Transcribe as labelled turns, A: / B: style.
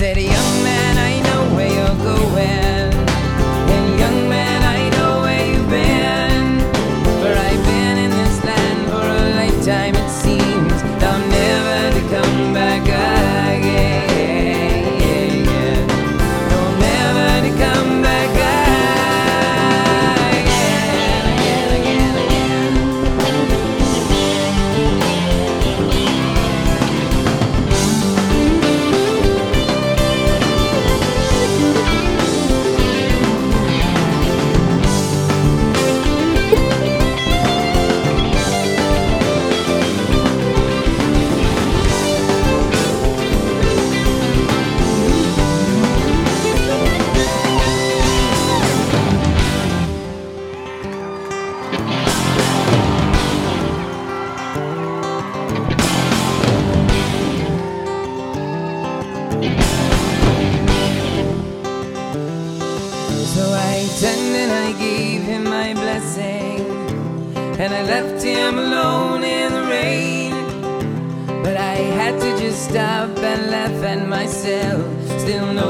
A: city and I left him alone in the rain. But I had to just stop and laugh at myself. Still no